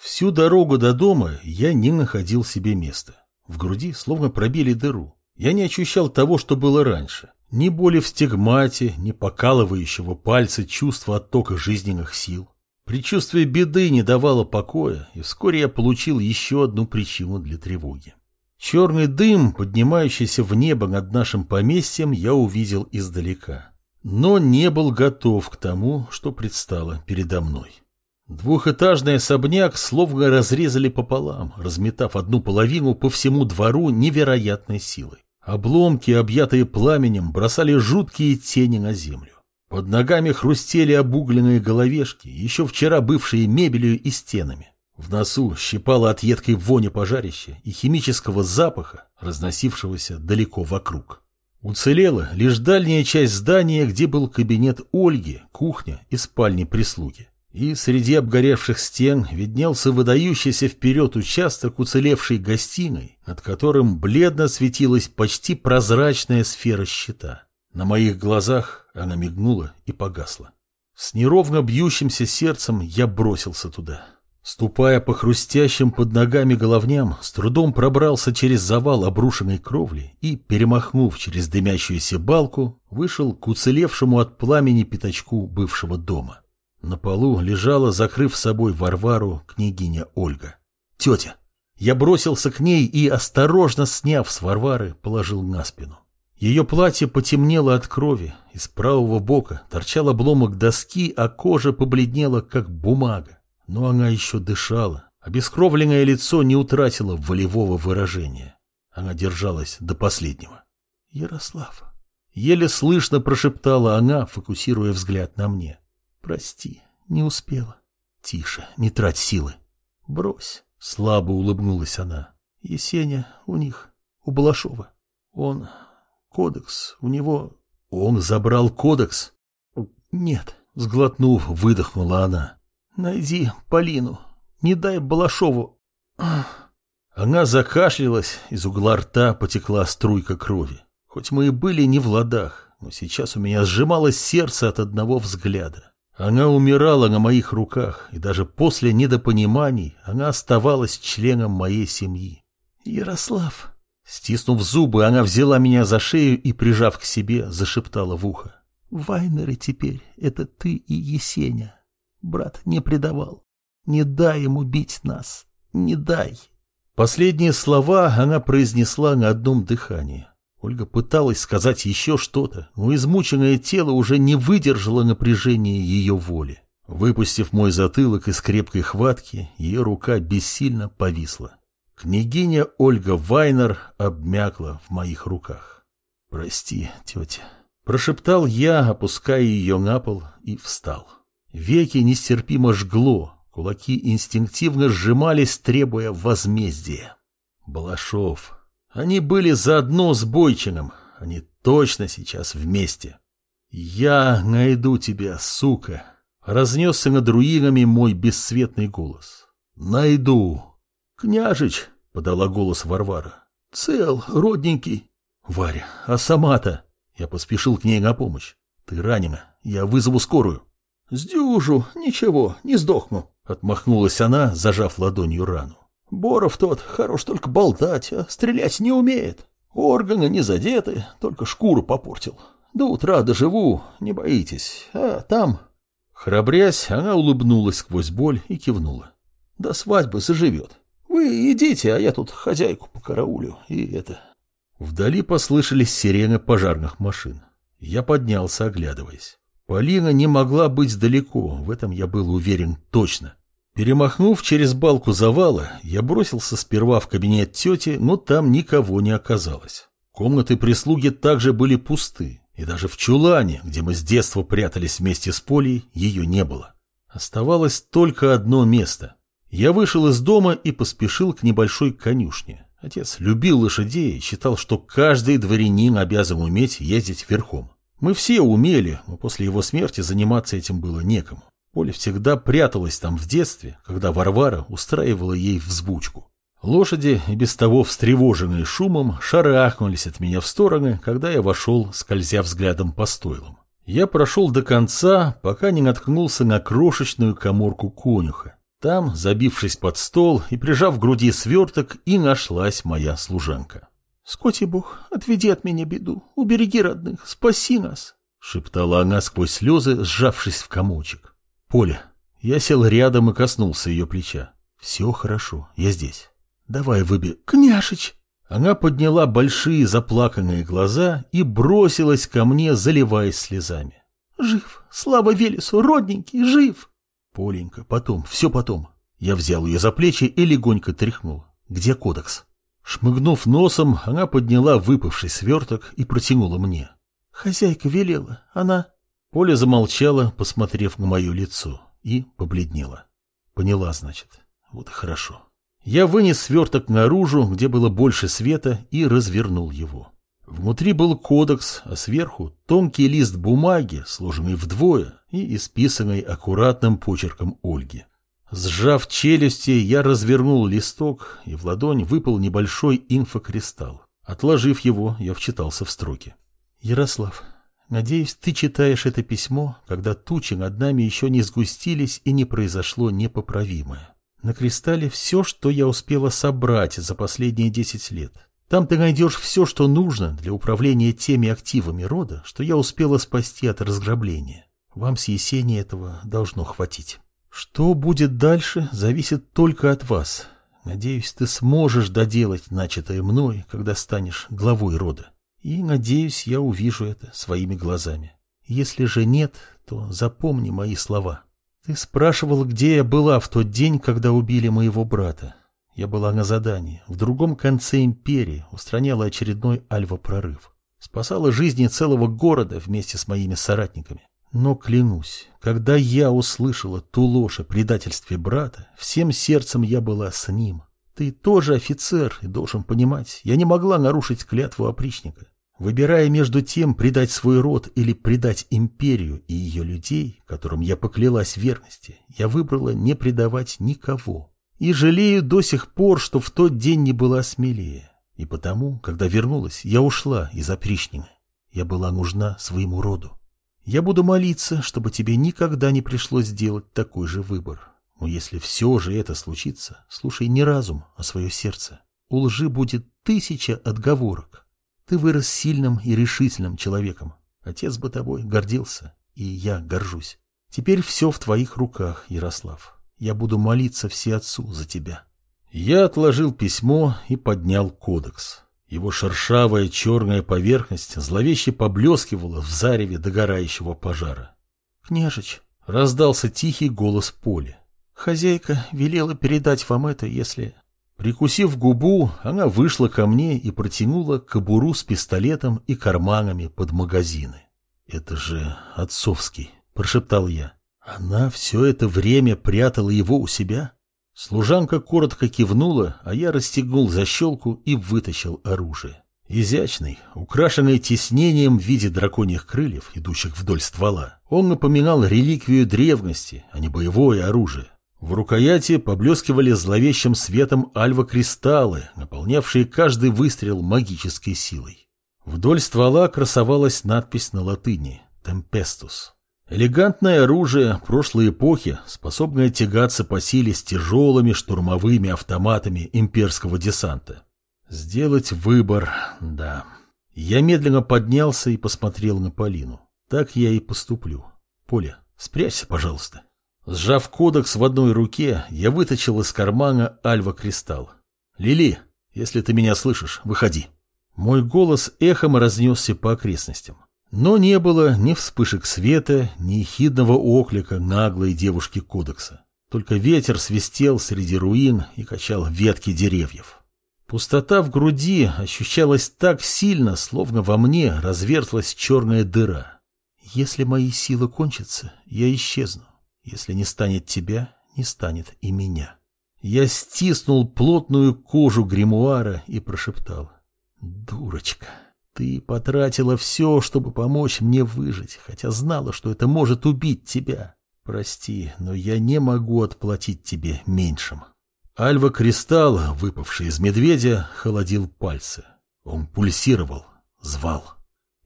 Всю дорогу до дома я не находил себе места. В груди словно пробили дыру. Я не ощущал того, что было раньше. Ни боли в стигмате, ни покалывающего пальца чувства оттока жизненных сил. Предчувствие беды не давало покоя, и вскоре я получил еще одну причину для тревоги. Черный дым, поднимающийся в небо над нашим поместьем, я увидел издалека. Но не был готов к тому, что предстало передо мной. Двухэтажный особняк словно разрезали пополам, разметав одну половину по всему двору невероятной силой. Обломки, объятые пламенем, бросали жуткие тени на землю. Под ногами хрустели обугленные головешки, еще вчера бывшие мебелью и стенами. В носу щипало от едкой вони пожарища и химического запаха, разносившегося далеко вокруг. Уцелела лишь дальняя часть здания, где был кабинет Ольги, кухня и спальни прислуги. И среди обгоревших стен виднелся выдающийся вперед участок уцелевшей гостиной, над которым бледно светилась почти прозрачная сфера щита. На моих глазах она мигнула и погасла. С неровно бьющимся сердцем я бросился туда. Ступая по хрустящим под ногами головням, с трудом пробрался через завал обрушенной кровли и, перемахнув через дымящуюся балку, вышел к уцелевшему от пламени пятачку бывшего дома. На полу лежала, закрыв собой Варвару, княгиня Ольга. «Тетя!» Я бросился к ней и, осторожно сняв с Варвары, положил на спину. Ее платье потемнело от крови, из правого бока торчал обломок доски, а кожа побледнела, как бумага. Но она еще дышала, обескровленное лицо не утратило волевого выражения. Она держалась до последнего. «Ярослав!» Еле слышно прошептала она, фокусируя взгляд на мне. Прости, не успела. Тише, не трать силы. Брось. Слабо улыбнулась она. Есеня у них, у Балашова. Он... Кодекс, у него... Он забрал кодекс? Нет, сглотнув, выдохнула она. Найди Полину. Не дай Балашову... Она закашлялась, из угла рта потекла струйка крови. Хоть мы и были не в ладах, но сейчас у меня сжималось сердце от одного взгляда. Она умирала на моих руках, и даже после недопониманий она оставалась членом моей семьи. «Ярослав!» Стиснув зубы, она взяла меня за шею и, прижав к себе, зашептала в ухо. «Вайнеры теперь — это ты и Есеня. Брат не предавал. Не дай ему бить нас. Не дай!» Последние слова она произнесла на одном дыхании. Ольга пыталась сказать еще что-то, но измученное тело уже не выдержало напряжения ее воли. Выпустив мой затылок из крепкой хватки, ее рука бессильно повисла. Княгиня Ольга Вайнер обмякла в моих руках. «Прости, тетя», — прошептал я, опуская ее на пол, и встал. Веки нестерпимо жгло, кулаки инстинктивно сжимались, требуя возмездия. Балашов, они были заодно с Бойчиным. Они точно сейчас вместе. «Я найду тебя, сука!» Разнесся над руинами мой бесцветный голос. «Найду!» «Княжич!» — подала голос Варвара. «Цел, родненький!» «Варя, а сама-то?» Я поспешил к ней на помощь. «Ты ранена. Я вызову скорую». «Сдюжу. Ничего, не сдохну», — отмахнулась она, зажав ладонью рану. Боров тот хорош только болтать, а стрелять не умеет. Органы не задеты, только шкуру попортил. До утра доживу, не боитесь. А там... Храбрясь, она улыбнулась сквозь боль и кивнула. До свадьбы заживет. Вы идите, а я тут хозяйку по караулю и это... Вдали послышались сирены пожарных машин. Я поднялся, оглядываясь. Полина не могла быть далеко, в этом я был уверен точно. Перемахнув через балку завала, я бросился сперва в кабинет тети, но там никого не оказалось. Комнаты прислуги также были пусты, и даже в чулане, где мы с детства прятались вместе с Полей, ее не было. Оставалось только одно место. Я вышел из дома и поспешил к небольшой конюшне. Отец любил лошадей и считал, что каждый дворянин обязан уметь ездить верхом. Мы все умели, но после его смерти заниматься этим было некому. Поля всегда пряталась там в детстве, когда Варвара устраивала ей взбучку. Лошади, и без того встревоженные шумом, шарахнулись от меня в стороны, когда я вошел, скользя взглядом по стойлам. Я прошел до конца, пока не наткнулся на крошечную коморку конюха. Там, забившись под стол и прижав к груди сверток, и нашлась моя служанка. — Скоти бог, отведи от меня беду, убереги родных, спаси нас, — шептала она сквозь слезы, сжавшись в комочек. — Поля. Я сел рядом и коснулся ее плеча. — Все хорошо, я здесь. Давай выби... — Княшич! Она подняла большие заплаканные глаза и бросилась ко мне, заливаясь слезами. «Жив! Слава Велесу! Родненький! Жив!» «Поленька, потом, все потом». Я взял ее за плечи и легонько тряхнул. «Где кодекс?» Шмыгнув носом, она подняла выпавший сверток и протянула мне. «Хозяйка велела. Она...» Поля замолчала, посмотрев на мое лицо, и побледнела. Поняла, значит. Вот и хорошо. Я вынес сверток наружу, где было больше света, и развернул его. Внутри был кодекс, а сверху тонкий лист бумаги, сложенный вдвое и исписанный аккуратным почерком Ольги. Сжав челюсти, я развернул листок, и в ладонь выпал небольшой инфокристалл. Отложив его, я вчитался в строки. «Ярослав, надеюсь, ты читаешь это письмо, когда тучи над нами еще не сгустились и не произошло непоправимое. На кристалле все, что я успела собрать за последние десять лет. Там ты найдешь все, что нужно для управления теми активами рода, что я успела спасти от разграбления. Вам с Есенией этого должно хватить. Что будет дальше, зависит только от вас. Надеюсь, ты сможешь доделать начатое мной, когда станешь главой рода. И, надеюсь, я увижу это своими глазами. Если же нет, то запомни мои слова. Ты спрашивал, где я была в тот день, когда убили моего брата. Я была на задании, в другом конце империи, устраняла очередной альва-прорыв. Спасала жизни целого города вместе с моими соратниками. Но клянусь, когда я услышала ту ложь о предательстве брата, всем сердцем я была с ним. Ты тоже офицер и должен понимать, я не могла нарушить клятву опричника. Выбирая между тем предать свой род или предать империю и ее людей, которым я поклялась верности, я выбрала не предавать никого. И жалею до сих пор, что в тот день не была смелее. И потому, когда вернулась, я ушла из опричнины. Я была нужна своему роду. Я буду молиться, чтобы тебе никогда не пришлось сделать такой же выбор. Но если все же это случится, слушай не разум, а свое сердце. У лжи будет тысяча отговорок. Ты вырос сильным и решительным человеком. Отец бы тобой гордился, и я горжусь. Теперь все в твоих руках, Ярослав. Я буду молиться все отцу за тебя. Я отложил письмо и поднял кодекс. Его шершавая черная поверхность зловеще поблескивала в зареве догорающего пожара. — Княжич, — раздался тихий голос Поли. — Хозяйка велела передать вам это, если... Прикусив губу, она вышла ко мне и протянула кобуру с пистолетом и карманами под магазины. «Это же отцовский», — прошептал я. «Она все это время прятала его у себя?» Служанка коротко кивнула, а я расстегнул защелку и вытащил оружие. Изящный, украшенный тиснением в виде драконьих крыльев, идущих вдоль ствола, он напоминал реликвию древности, а не боевое оружие. В рукояти поблескивали зловещим светом альва-кристаллы, наполнявшие каждый выстрел магической силой. Вдоль ствола красовалась надпись на латыни «Темпестус». Элегантное оружие прошлой эпохи, способное тягаться по силе с тяжелыми штурмовыми автоматами имперского десанта. Сделать выбор, да. Я медленно поднялся и посмотрел на Полину. Так я и поступлю. Поля, спрячься, пожалуйста. Сжав кодекс в одной руке, я вытащил из кармана альва-кристалл. «Лили, если ты меня слышишь, выходи». Мой голос эхом разнесся по окрестностям. Но не было ни вспышек света, ни ехидного оклика наглой девушки кодекса. Только ветер свистел среди руин и качал ветки деревьев. Пустота в груди ощущалась так сильно, словно во мне развертлась черная дыра. Если мои силы кончатся, я исчезну. Если не станет тебя, не станет и меня. Я стиснул плотную кожу гримуара и прошептал. Дурочка, ты потратила все, чтобы помочь мне выжить, хотя знала, что это может убить тебя. Прости, но я не могу отплатить тебе меньшим. Альва-кристалл, выпавший из медведя, холодил пальцы. Он пульсировал, звал.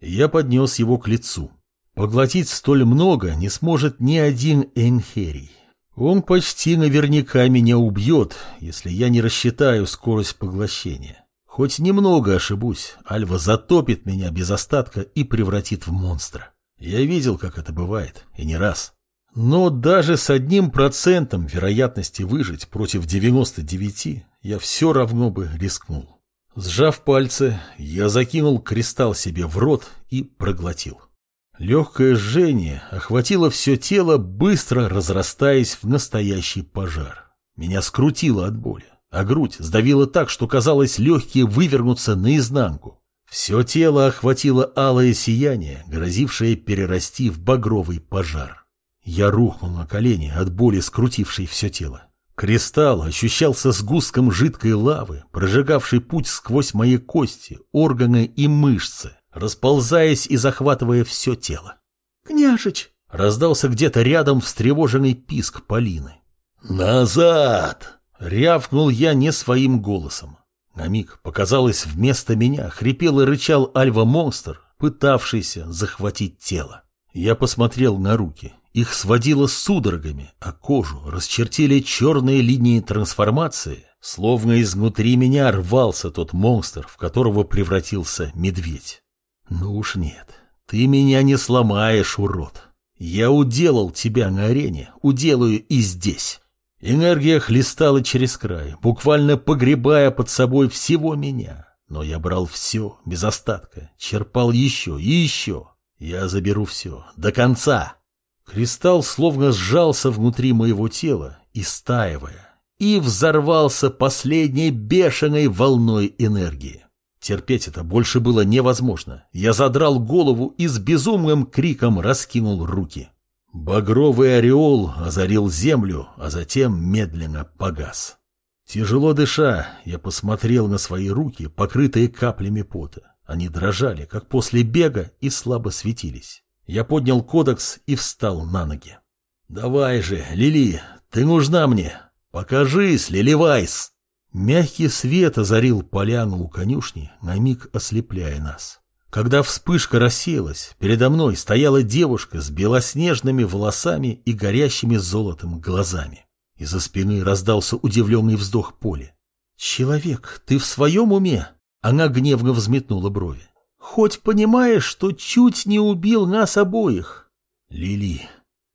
Я поднес его к лицу. Поглотить столь много не сможет ни один Энхерий. Он почти наверняка меня убьет, если я не рассчитаю скорость поглощения. Хоть немного ошибусь, Альва затопит меня без остатка и превратит в монстра. Я видел, как это бывает, и не раз. Но даже с одним процентом вероятности выжить против 99 я все равно бы рискнул. Сжав пальцы, я закинул кристалл себе в рот и проглотил. Легкое жжение охватило все тело, быстро разрастаясь в настоящий пожар. Меня скрутило от боли, а грудь сдавила так, что казалось легкие вывернуться наизнанку. Все тело охватило алое сияние, грозившее перерасти в багровый пожар. Я рухнул на колени от боли, скрутившей все тело. Кристалл ощущался сгустком жидкой лавы, прожигавшей путь сквозь мои кости, органы и мышцы расползаясь и захватывая все тело. «Княжич!» — раздался где-то рядом встревоженный писк Полины. «Назад!» — рявкнул я не своим голосом. На миг, показалось, вместо меня хрипел и рычал альва-монстр, пытавшийся захватить тело. Я посмотрел на руки. Их сводило судорогами, а кожу расчертили черные линии трансформации, словно изнутри меня рвался тот монстр, в которого превратился медведь. Ну уж нет, ты меня не сломаешь, урод. Я уделал тебя на арене, уделаю и здесь. Энергия хлестала через край, буквально погребая под собой всего меня. Но я брал все, без остатка, черпал еще и еще. Я заберу все, до конца. Кристалл словно сжался внутри моего тела, истаивая, и взорвался последней бешеной волной энергии. Терпеть это больше было невозможно. Я задрал голову и с безумным криком раскинул руки. Багровый ореол озарил землю, а затем медленно погас. Тяжело дыша, я посмотрел на свои руки, покрытые каплями пота. Они дрожали, как после бега, и слабо светились. Я поднял кодекс и встал на ноги. «Давай же, Лили, ты нужна мне. Покажись, Лиливайс!» Мягкий свет озарил поляну у конюшни, на миг ослепляя нас. Когда вспышка рассеялась, передо мной стояла девушка с белоснежными волосами и горящими золотом глазами. Из-за спины раздался удивленный вздох Поли. «Человек, ты в своем уме?» Она гневно взметнула брови. «Хоть понимаешь, что чуть не убил нас обоих?» «Лили».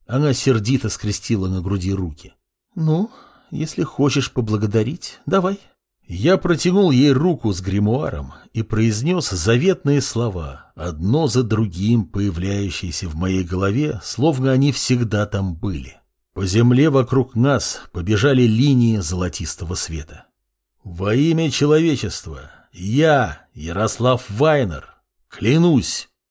Она сердито скрестила на груди руки. «Ну, если хочешь поблагодарить, давай». Я протянул ей руку с гримуаром и произнес заветные слова, одно за другим появляющиеся в моей голове, словно они всегда там были. По земле вокруг нас побежали линии золотистого света. «Во имя человечества, я, Ярослав Вайнер, клянусь